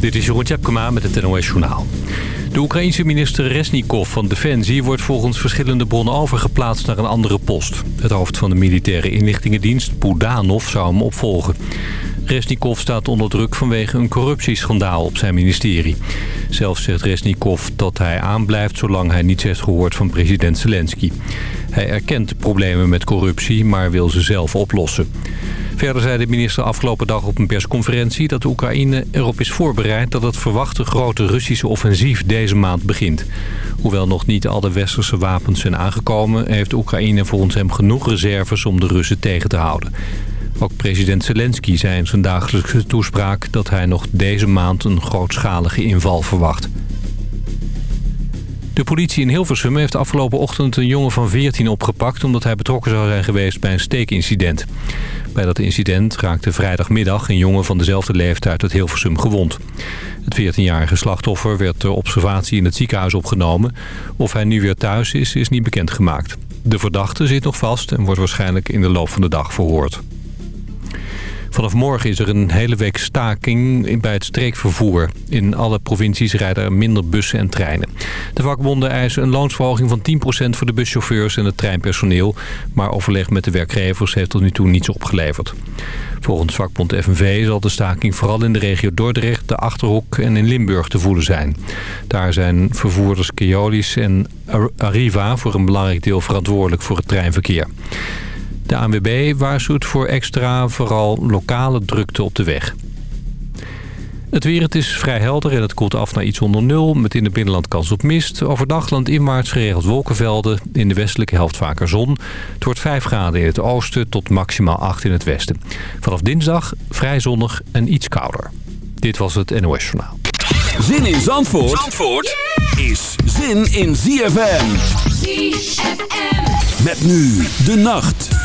Dit is Jeroen Tjepkema met het NOS Journaal. De Oekraïense minister Resnikov van Defensie wordt volgens verschillende bronnen overgeplaatst naar een andere post. Het hoofd van de militaire inlichtingendienst, Poudanov, zou hem opvolgen. Resnikov staat onder druk vanwege een corruptieschandaal op zijn ministerie. Zelf zegt Resnikov dat hij aanblijft zolang hij niets heeft gehoord van president Zelensky. Hij erkent de problemen met corruptie, maar wil ze zelf oplossen. Verder zei de minister afgelopen dag op een persconferentie... dat de Oekraïne erop is voorbereid dat het verwachte grote Russische offensief deze maand begint. Hoewel nog niet al de westerse wapens zijn aangekomen... heeft Oekraïne volgens hem genoeg reserves om de Russen tegen te houden. Ook president Zelensky zei in zijn dagelijkse toespraak... dat hij nog deze maand een grootschalige inval verwacht. De politie in Hilversum heeft afgelopen ochtend een jongen van 14 opgepakt... omdat hij betrokken zou zijn geweest bij een steekincident. Bij dat incident raakte vrijdagmiddag een jongen van dezelfde leeftijd uit Hilversum gewond. Het 14-jarige slachtoffer werd ter observatie in het ziekenhuis opgenomen. Of hij nu weer thuis is, is niet bekendgemaakt. De verdachte zit nog vast en wordt waarschijnlijk in de loop van de dag verhoord. Vanaf morgen is er een hele week staking bij het streekvervoer. In alle provincies rijden er minder bussen en treinen. De vakbonden eisen een loonsverhoging van 10% voor de buschauffeurs en het treinpersoneel. Maar overleg met de werkgevers heeft tot nu toe niets opgeleverd. Volgens vakbond FNV zal de staking vooral in de regio Dordrecht, de Achterhoek en in Limburg te voelen zijn. Daar zijn vervoerders Keolis en Arriva voor een belangrijk deel verantwoordelijk voor het treinverkeer. De ANWB waarschuwt voor extra, vooral lokale drukte op de weg. Het weer, het is vrij helder en het koelt af naar iets onder nul... met in het binnenland kans op mist. Overdag landinwaarts geregeld wolkenvelden. In de westelijke helft vaker zon. Het wordt 5 graden in het oosten tot maximaal 8 in het westen. Vanaf dinsdag vrij zonnig en iets kouder. Dit was het NOS Journaal. Zin in Zandvoort, Zandvoort is zin in ZFM. ZFM. Met nu de nacht.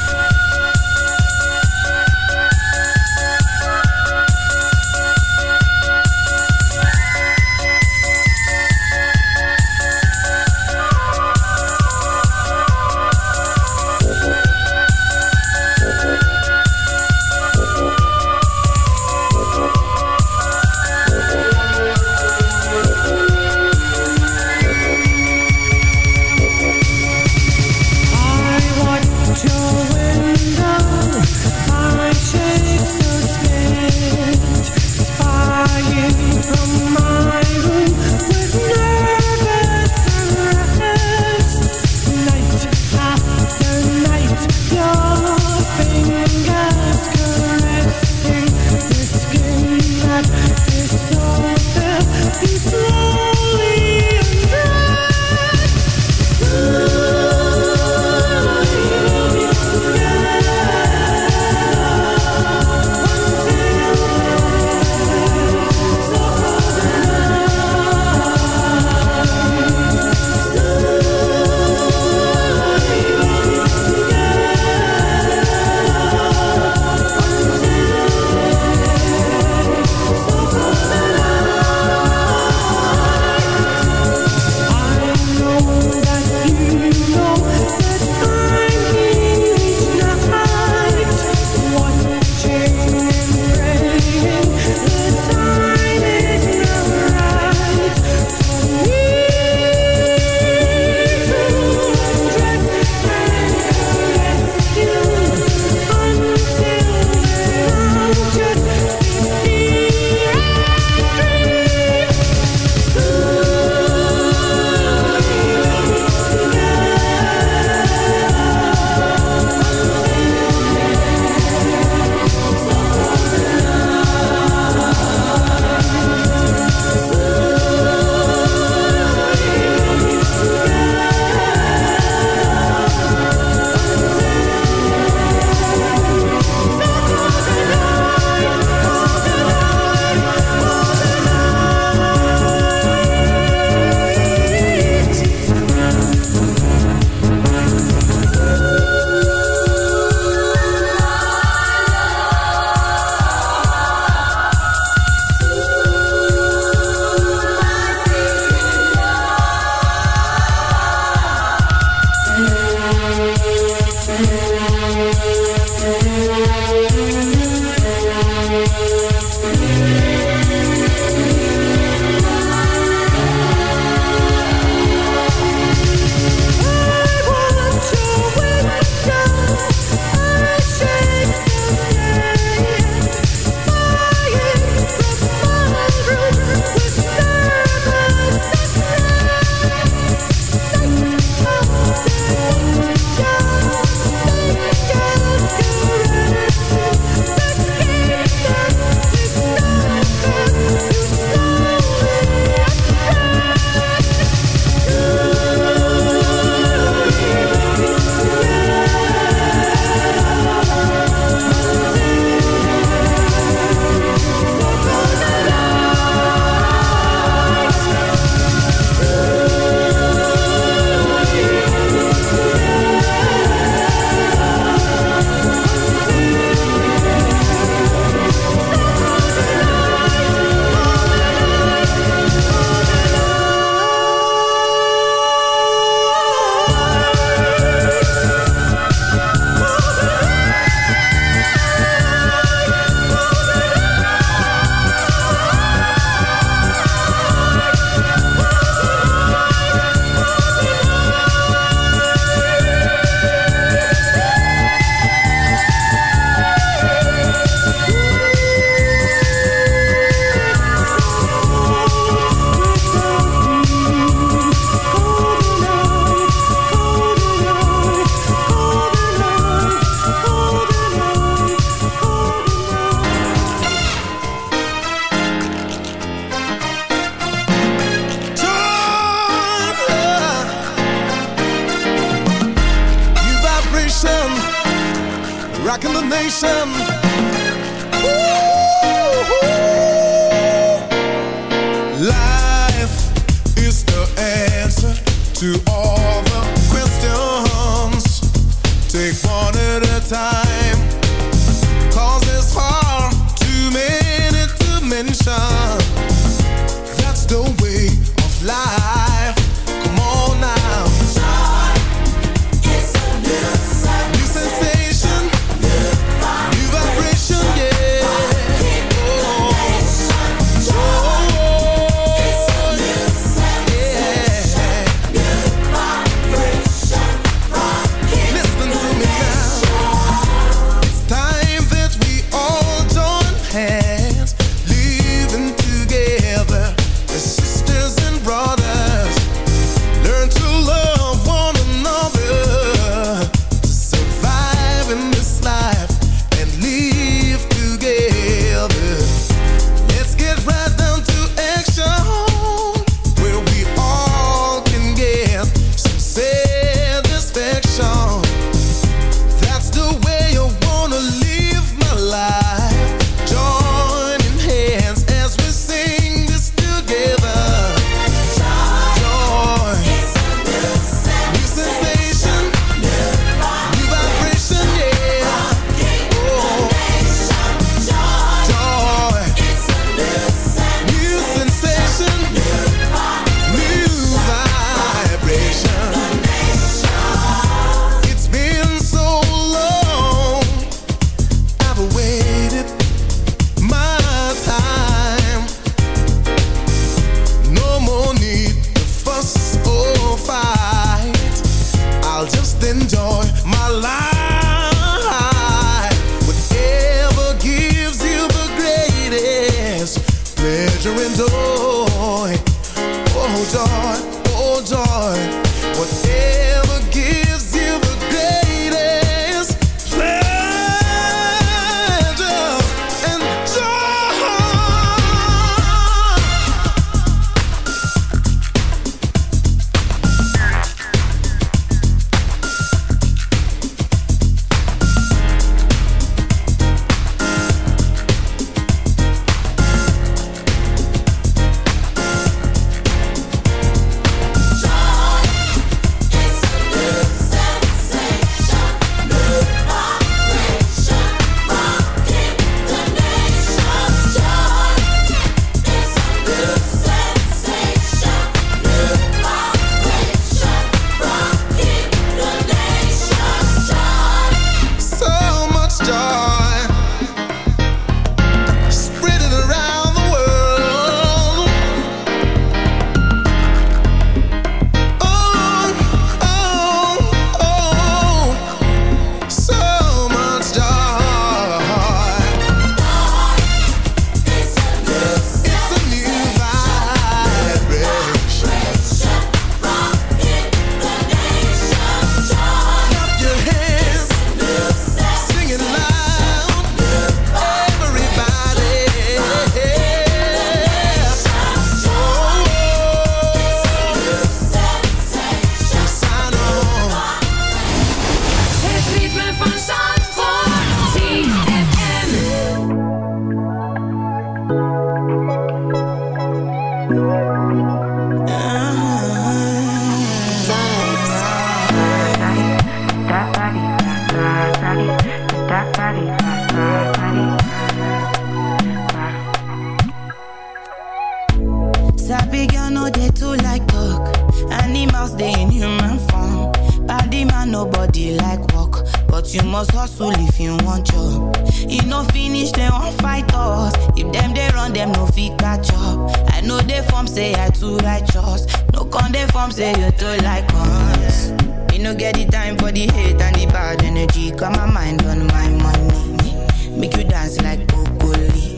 say I too righteous. No condemn form, say you too like us. Me no get the time for the hate and the bad energy. Got my mind on my money. Make you dance like broccoli.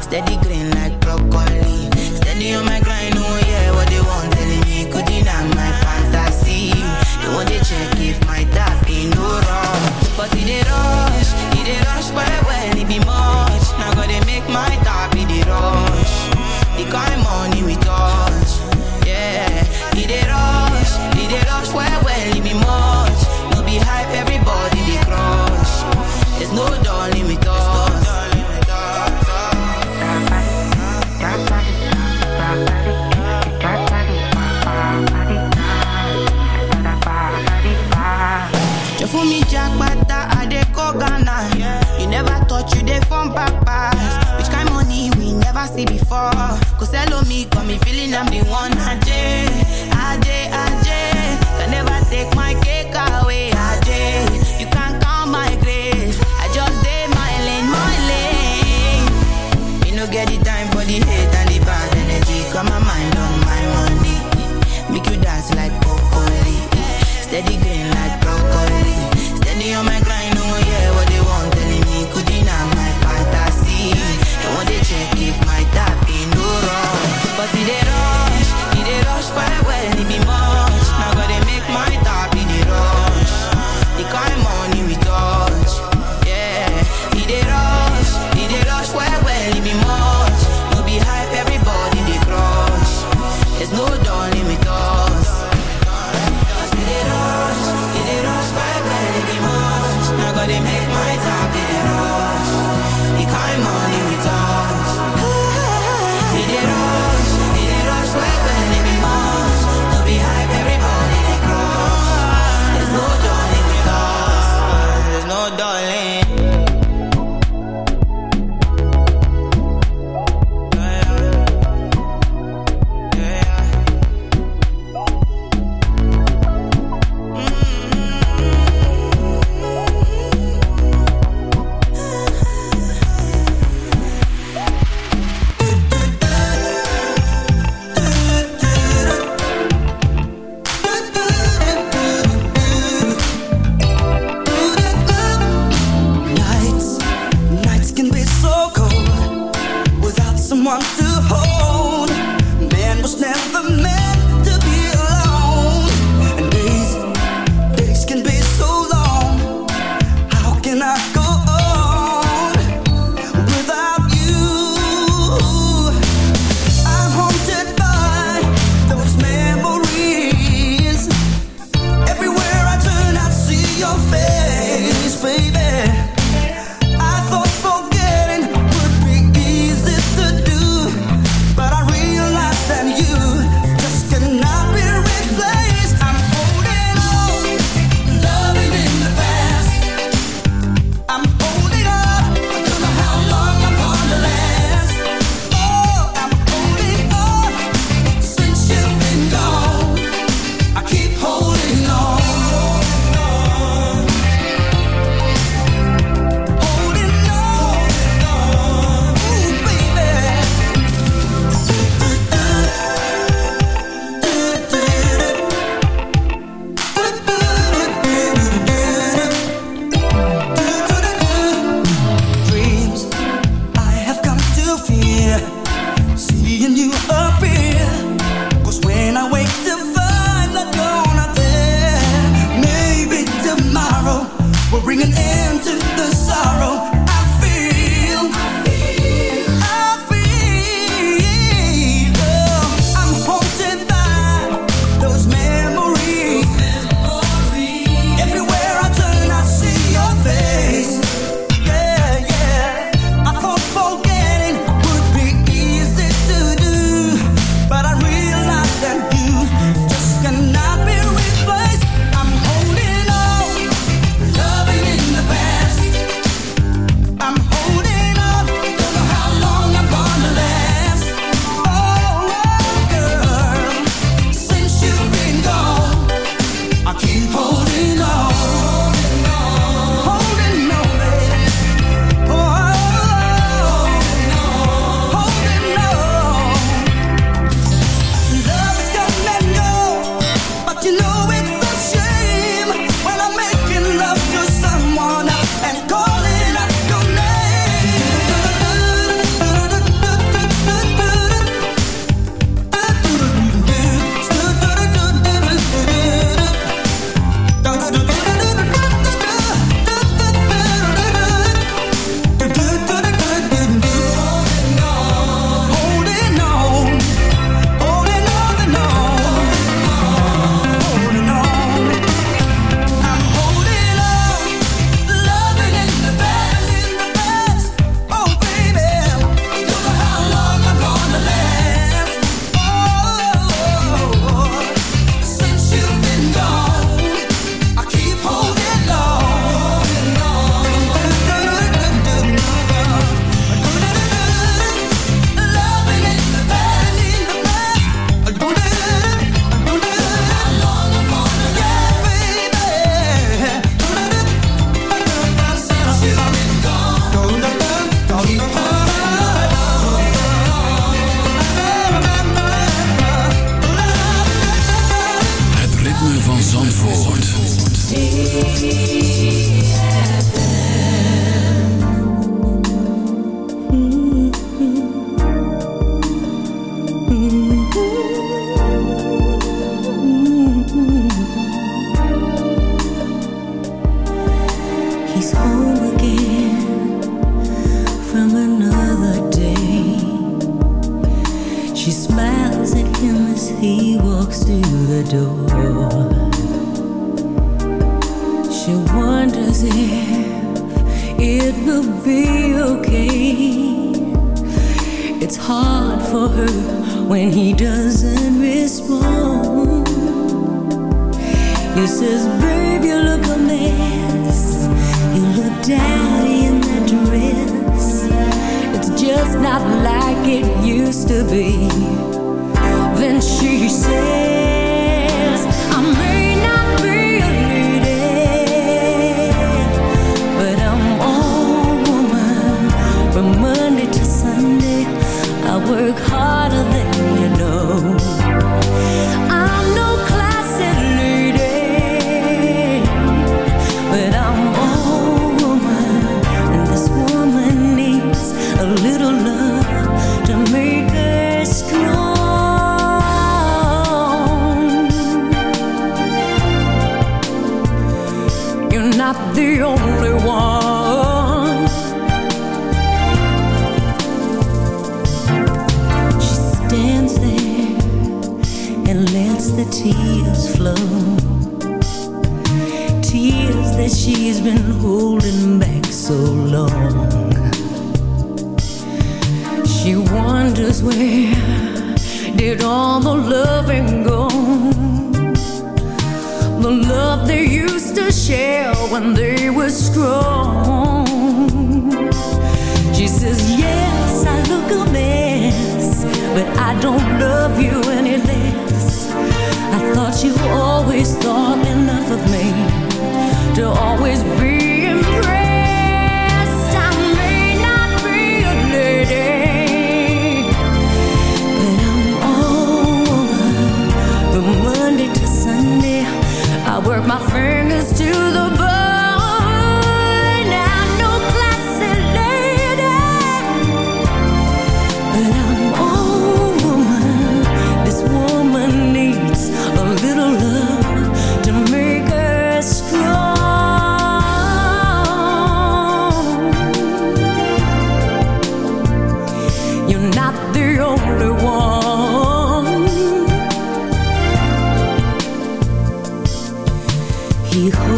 Steady green like broccoli. Steady on my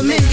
for me.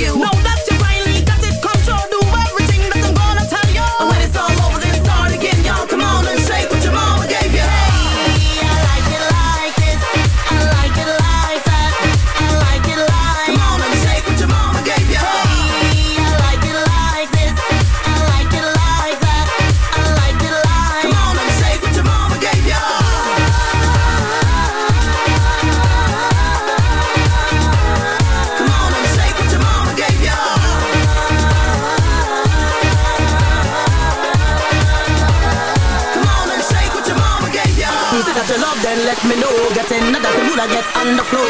I get on the floor.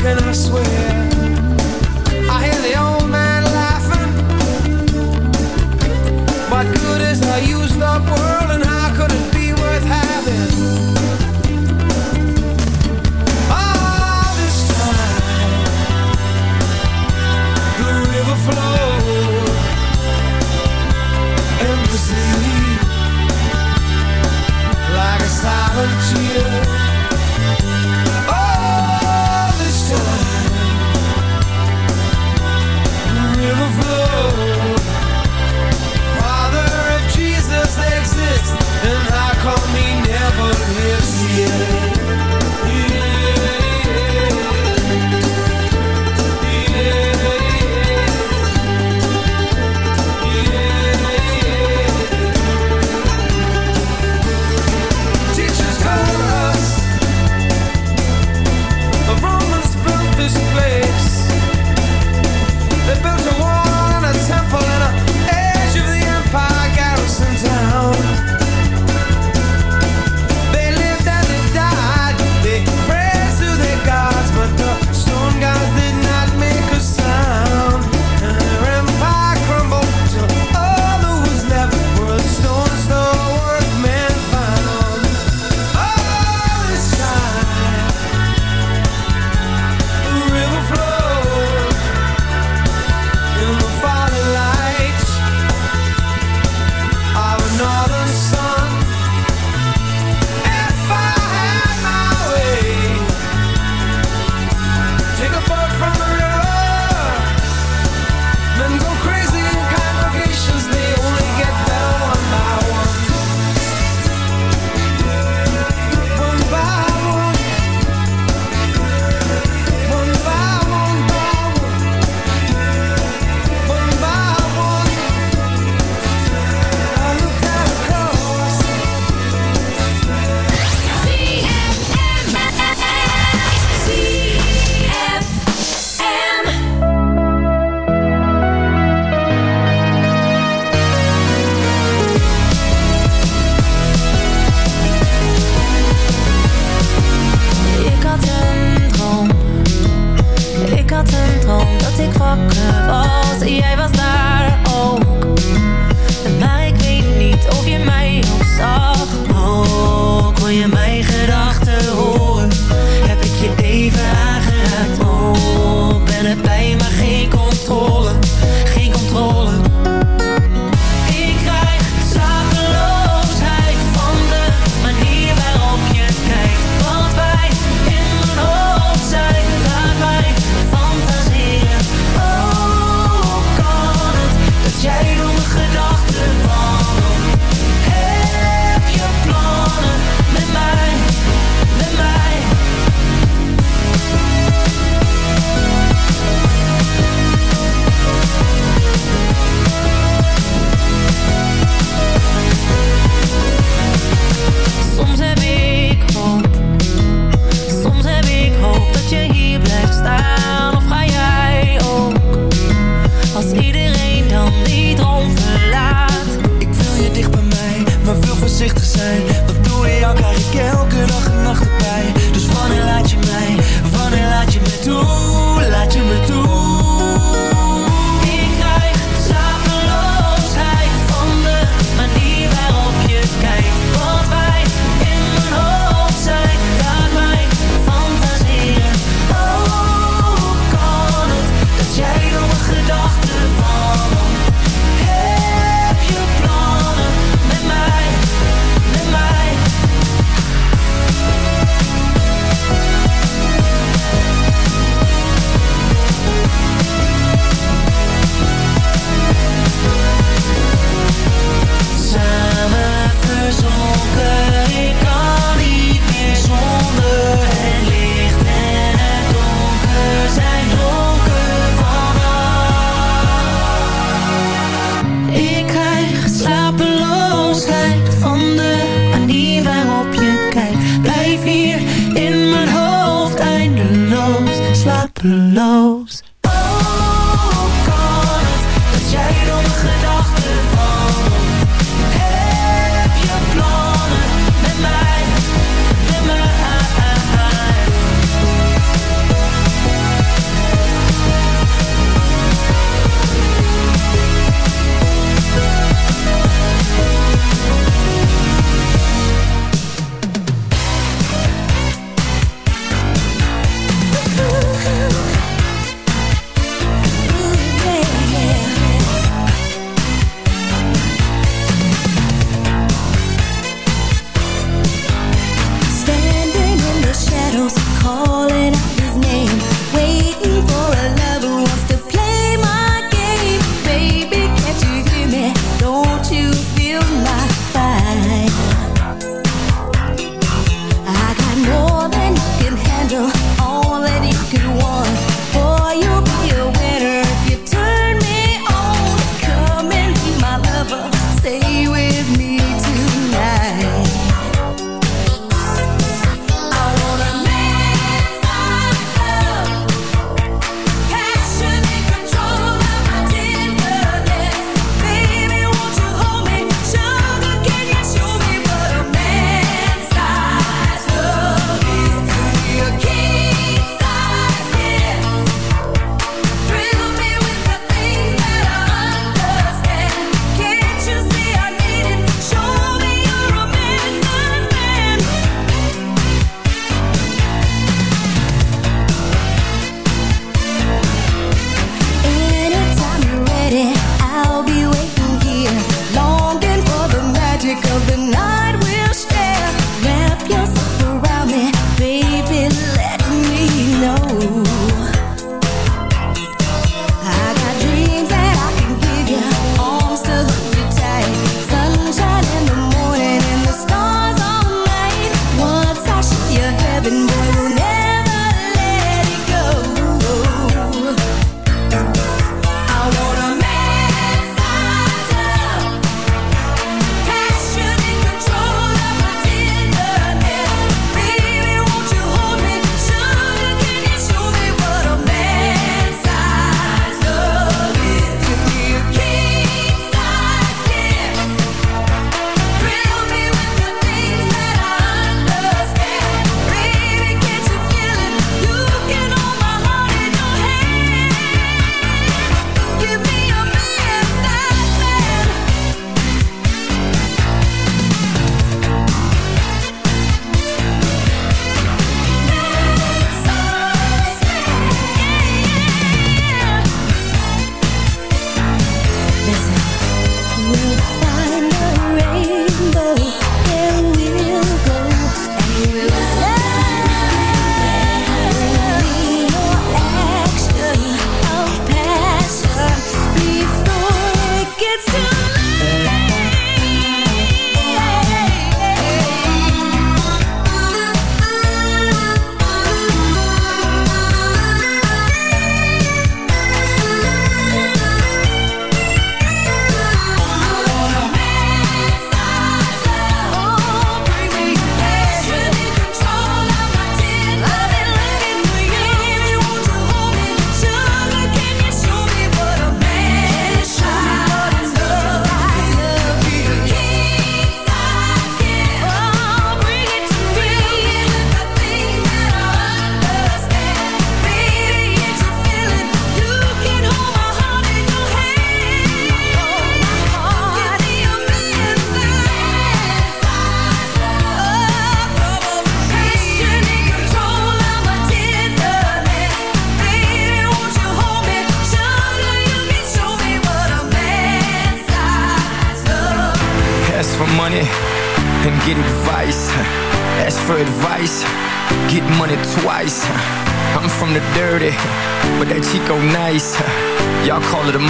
can I swear?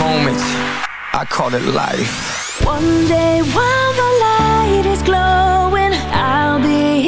moment, I call it life. One day while the light is glowing, I'll be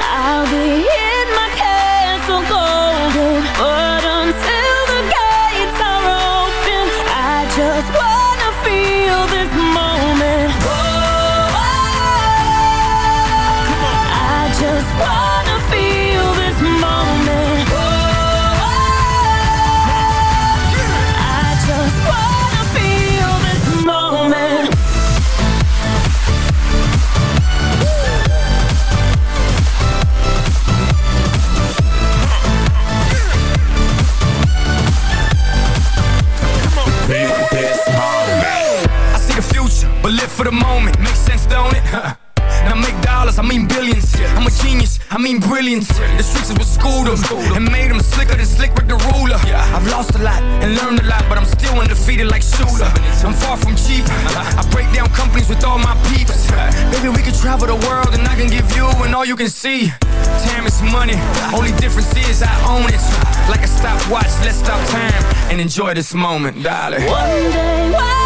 i'll be hitting but until you can see, time is money. Only difference is I own it. Like a stopwatch, let's stop time and enjoy this moment, darling. One day, one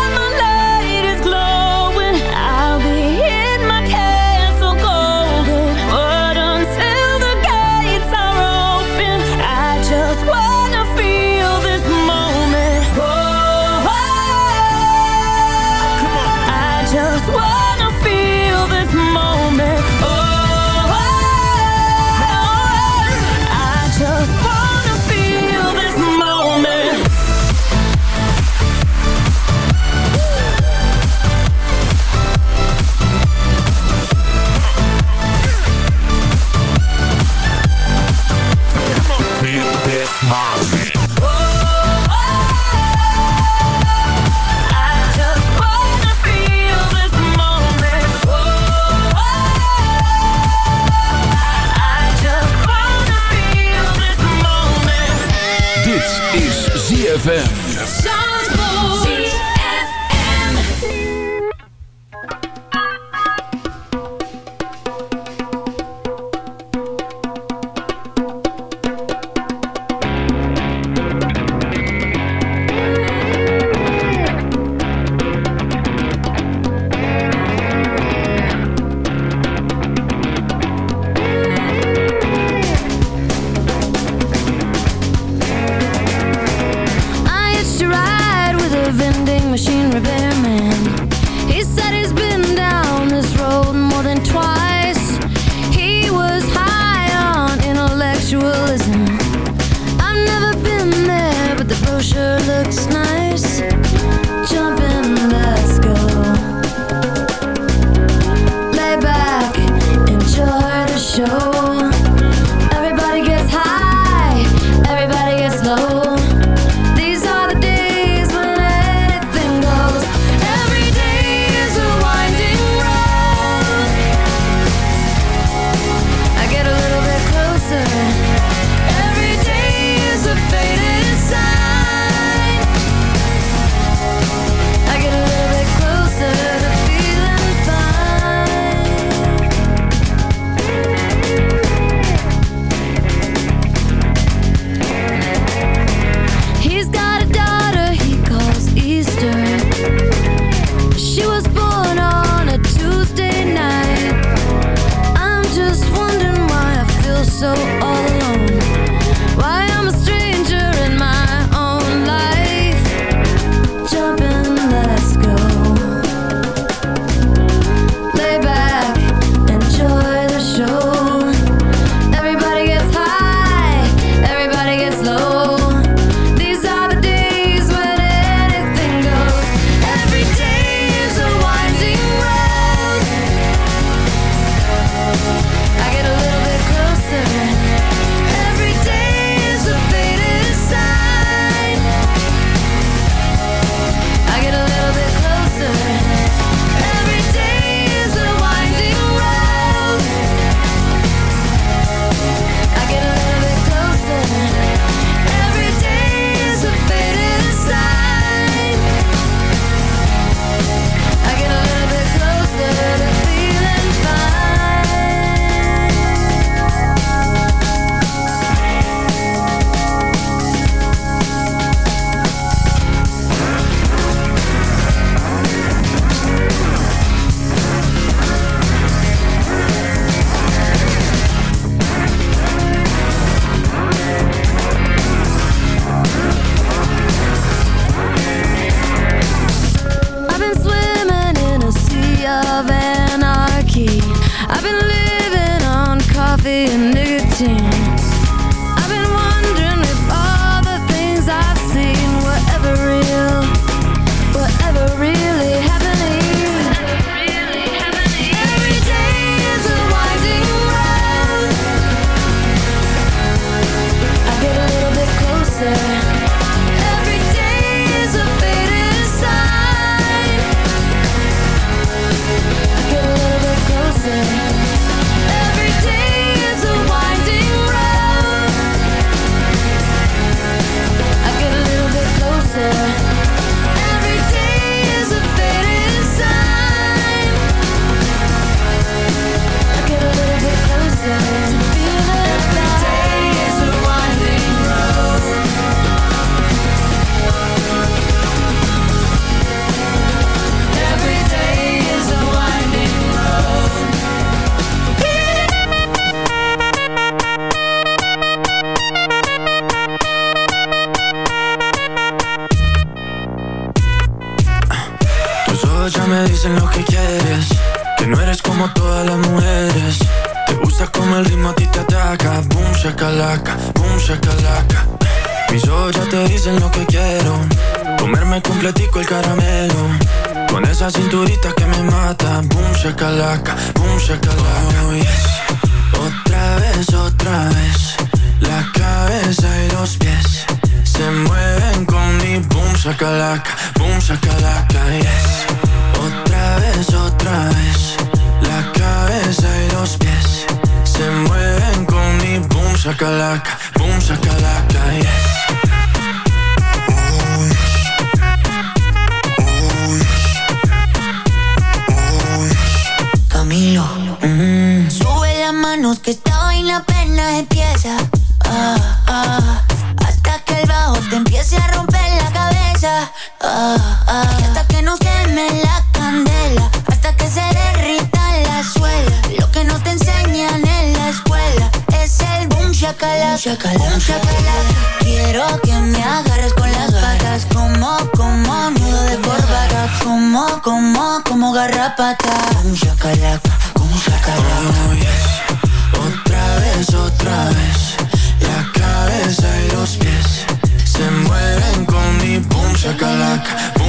Boom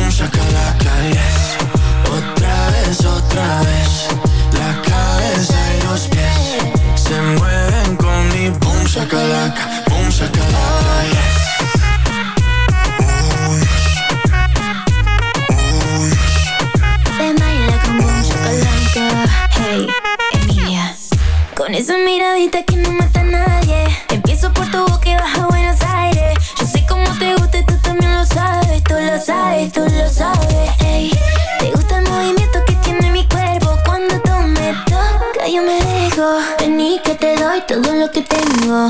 得点を